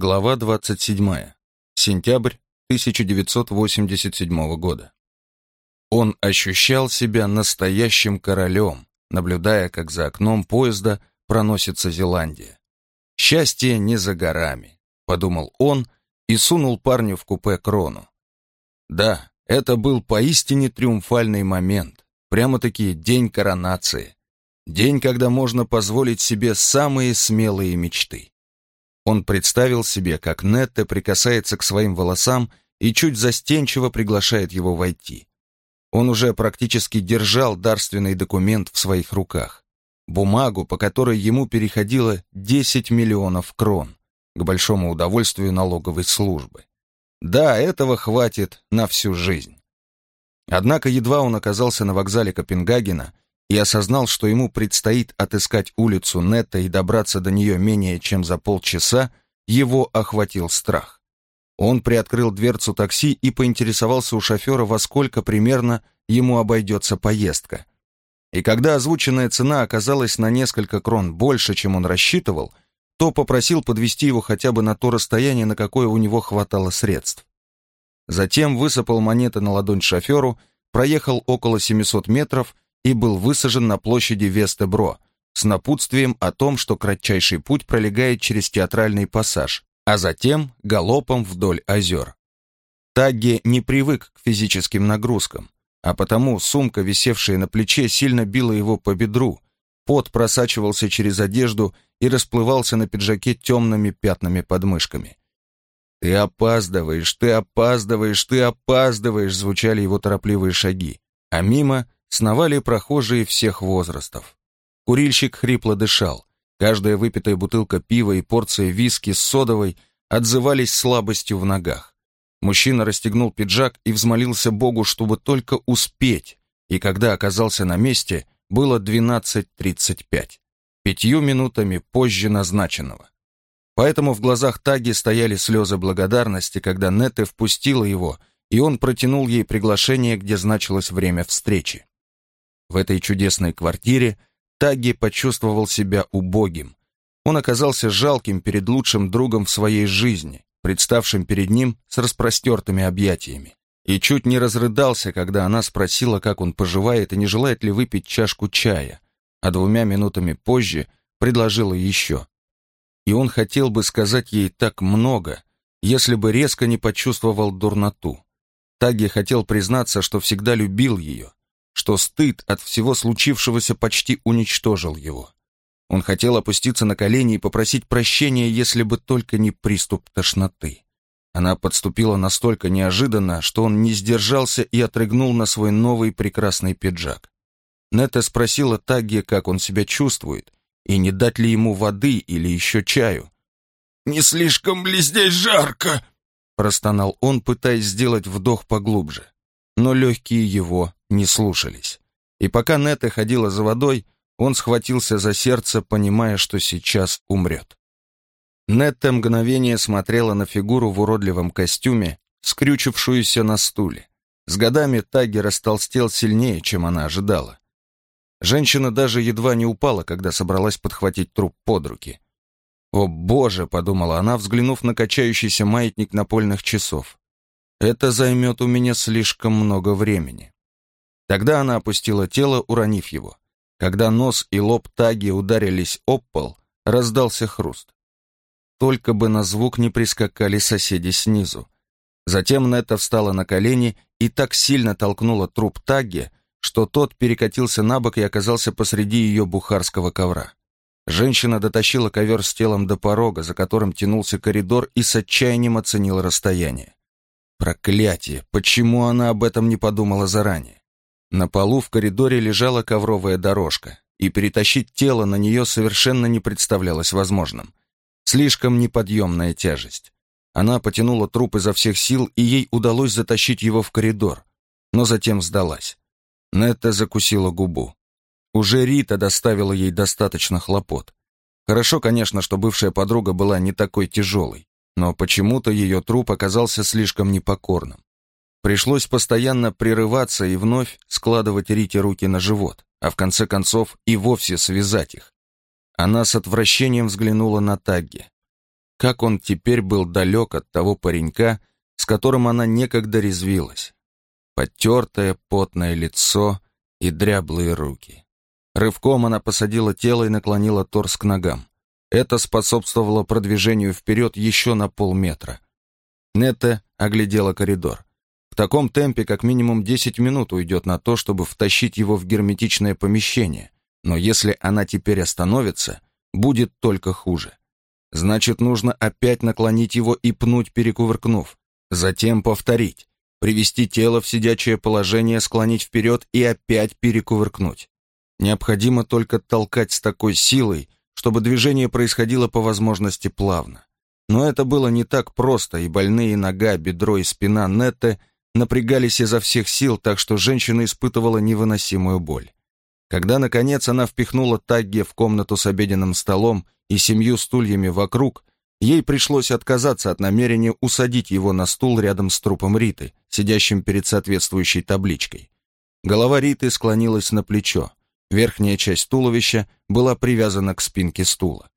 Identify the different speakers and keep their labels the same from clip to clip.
Speaker 1: Глава 27. Сентябрь 1987 года. Он ощущал себя настоящим королем, наблюдая, как за окном поезда проносится Зеландия. «Счастье не за горами», — подумал он и сунул парню в купе крону. Да, это был поистине триумфальный момент, прямо-таки день коронации, день, когда можно позволить себе самые смелые мечты. Он представил себе, как Нетте прикасается к своим волосам и чуть застенчиво приглашает его войти. Он уже практически держал дарственный документ в своих руках. Бумагу, по которой ему переходило 10 миллионов крон, к большому удовольствию налоговой службы. Да, этого хватит на всю жизнь. Однако едва он оказался на вокзале Копенгагена и осознал, что ему предстоит отыскать улицу Нетта и добраться до нее менее чем за полчаса, его охватил страх. Он приоткрыл дверцу такси и поинтересовался у шофера, во сколько примерно ему обойдется поездка. И когда озвученная цена оказалась на несколько крон больше, чем он рассчитывал, то попросил подвести его хотя бы на то расстояние, на какое у него хватало средств. Затем высыпал монеты на ладонь шоферу, проехал около 700 метров и был высажен на площади Вестебро с напутствием о том, что кратчайший путь пролегает через театральный пассаж, а затем галопом вдоль озер. Тагги не привык к физическим нагрузкам, а потому сумка, висевшая на плече, сильно била его по бедру, пот просачивался через одежду и расплывался на пиджаке темными пятнами под мышками. «Ты опаздываешь, ты опаздываешь, ты опаздываешь!» звучали его торопливые шаги, а мимо сновали прохожие всех возрастов. Курильщик хрипло дышал. Каждая выпитая бутылка пива и порция виски с содовой отзывались слабостью в ногах. Мужчина расстегнул пиджак и взмолился Богу, чтобы только успеть, и когда оказался на месте, было 12.35, пятью минутами позже назначенного. Поэтому в глазах Таги стояли слезы благодарности, когда Нетте впустила его, и он протянул ей приглашение, где значилось время встречи. В этой чудесной квартире Таги почувствовал себя убогим. Он оказался жалким перед лучшим другом в своей жизни, представшим перед ним с распростертыми объятиями. И чуть не разрыдался, когда она спросила, как он поживает и не желает ли выпить чашку чая, а двумя минутами позже предложила еще. И он хотел бы сказать ей так много, если бы резко не почувствовал дурноту. Таги хотел признаться, что всегда любил ее, что стыд от всего случившегося почти уничтожил его. Он хотел опуститься на колени и попросить прощения, если бы только не приступ тошноты. Она подступила настолько неожиданно, что он не сдержался и отрыгнул на свой новый прекрасный пиджак. Нета спросила Тагги, как он себя чувствует, и не дать ли ему воды или еще чаю. «Не слишком ли здесь жарко?» простонал он, пытаясь сделать вдох поглубже. Но легкие его не слушались. И пока Нета ходила за водой, он схватился за сердце, понимая, что сейчас умрет. Нетта мгновение смотрела на фигуру в уродливом костюме, скрючившуюся на стуле. С годами Таги растолстел сильнее, чем она ожидала. Женщина даже едва не упала, когда собралась подхватить труп под руки. «О, Боже!» — подумала она, взглянув на качающийся маятник напольных часов. «Это займет у меня слишком много времени». Тогда она опустила тело, уронив его. Когда нос и лоб Таги ударились об пол, раздался хруст. Только бы на звук не прискакали соседи снизу. Затем Нетта встала на колени и так сильно толкнула труп Таги, что тот перекатился на бок и оказался посреди ее бухарского ковра. Женщина дотащила ковер с телом до порога, за которым тянулся коридор, и с отчаянием оценила расстояние. Проклятие! Почему она об этом не подумала заранее? На полу в коридоре лежала ковровая дорожка, и перетащить тело на нее совершенно не представлялось возможным. Слишком неподъемная тяжесть. Она потянула труп изо всех сил, и ей удалось затащить его в коридор, но затем сдалась. Нетта закусила губу. Уже Рита доставила ей достаточно хлопот. Хорошо, конечно, что бывшая подруга была не такой тяжелой, но почему-то ее труп оказался слишком непокорным. Пришлось постоянно прерываться и вновь складывать Рите руки на живот, а в конце концов и вовсе связать их. Она с отвращением взглянула на Тагги. как он теперь был далек от того паренька, с которым она некогда резвилась. Потертое, потное лицо и дряблые руки. Рывком она посадила тело и наклонила торс к ногам. Это способствовало продвижению вперед еще на полметра. Нетта оглядела коридор. Таком темпе как минимум 10 минут уйдет на то, чтобы втащить его в герметичное помещение. Но если она теперь остановится, будет только хуже. Значит, нужно опять наклонить его и пнуть, перекувыркнув. Затем повторить. Привести тело в сидячее положение, склонить вперед и опять перекувыркнуть. Необходимо только толкать с такой силой, чтобы движение происходило по возможности плавно. Но это было не так просто, и больные нога, бедро и спина Нетте напрягались изо всех сил, так что женщина испытывала невыносимую боль. Когда, наконец, она впихнула Тагге в комнату с обеденным столом и семью стульями вокруг, ей пришлось отказаться от намерения усадить его на стул рядом с трупом Риты, сидящим перед соответствующей табличкой. Голова Риты склонилась на плечо, верхняя часть туловища была привязана к спинке стула.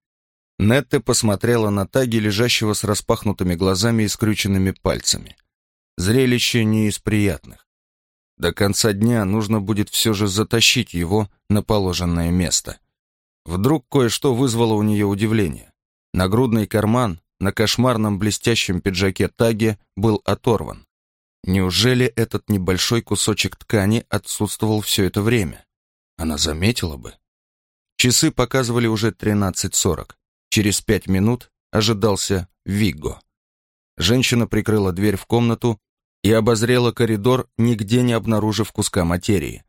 Speaker 1: Нетте посмотрела на Таги, лежащего с распахнутыми глазами и скрюченными пальцами. Зрелище не из приятных. До конца дня нужно будет все же затащить его на положенное место. Вдруг кое-что вызвало у нее удивление. Нагрудный карман на кошмарном блестящем пиджаке Таги был оторван. Неужели этот небольшой кусочек ткани отсутствовал все это время? Она заметила бы. Часы показывали уже 13.40. Через пять минут ожидался Вигго. Женщина прикрыла дверь в комнату и обозрела коридор, нигде не обнаружив куска материи.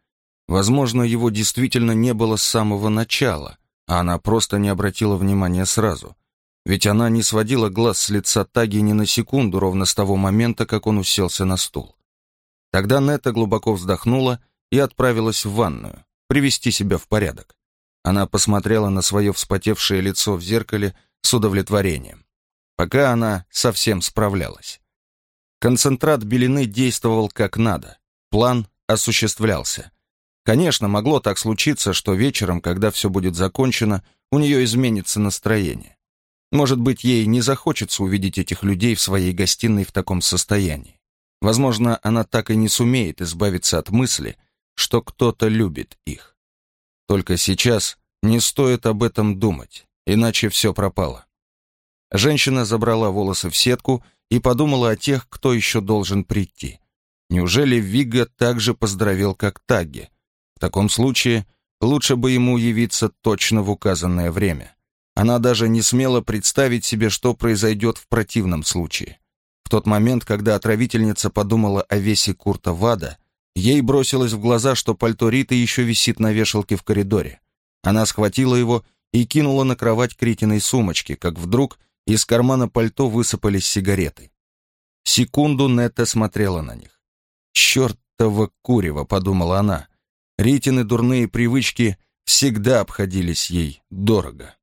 Speaker 1: Возможно, его действительно не было с самого начала, а она просто не обратила внимания сразу. Ведь она не сводила глаз с лица Таги ни на секунду, ровно с того момента, как он уселся на стул. Тогда Нета глубоко вздохнула и отправилась в ванную, привести себя в порядок. Она посмотрела на свое вспотевшее лицо в зеркале с удовлетворением. Пока она совсем справлялась. Концентрат белины действовал как надо. План осуществлялся. Конечно, могло так случиться, что вечером, когда все будет закончено, у нее изменится настроение. Может быть, ей не захочется увидеть этих людей в своей гостиной в таком состоянии. Возможно, она так и не сумеет избавиться от мысли, что кто-то любит их. Только сейчас не стоит об этом думать, иначе все пропало. Женщина забрала волосы в сетку и подумала о тех, кто еще должен прийти. Неужели Вига так же поздравил, как Тагги? В таком случае лучше бы ему явиться точно в указанное время. Она даже не смела представить себе, что произойдет в противном случае. В тот момент, когда отравительница подумала о весе Курта Вада, ей бросилось в глаза, что пальто Риты еще висит на вешалке в коридоре. Она схватила его и кинула на кровать Критиной сумочки, как вдруг из кармана пальто высыпались сигареты. Секунду Нетта смотрела на них. «Чертово курево», — подумала она. Ритины дурные привычки всегда обходились ей дорого.